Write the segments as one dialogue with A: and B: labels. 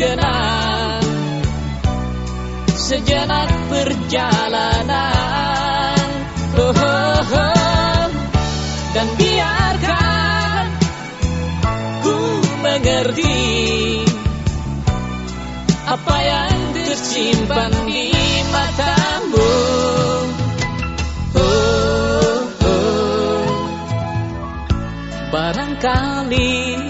A: Kenal Sejenak perjalanan oh, oh, oh. Dan biarkan Ku mengerti Apa yang tersimpan di matamu oh, oh. Barangkali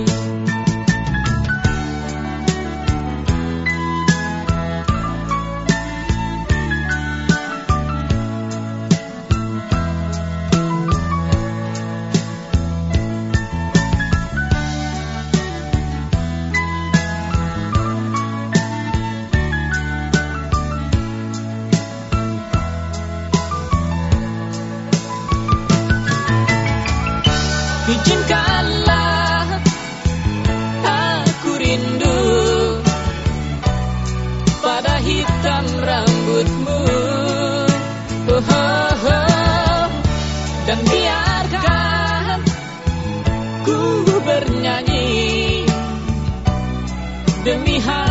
A: Izinkanlah aku rindu pada hitam rambutmu oh, oh, oh. dan biarkan ku bernyanyi demi hati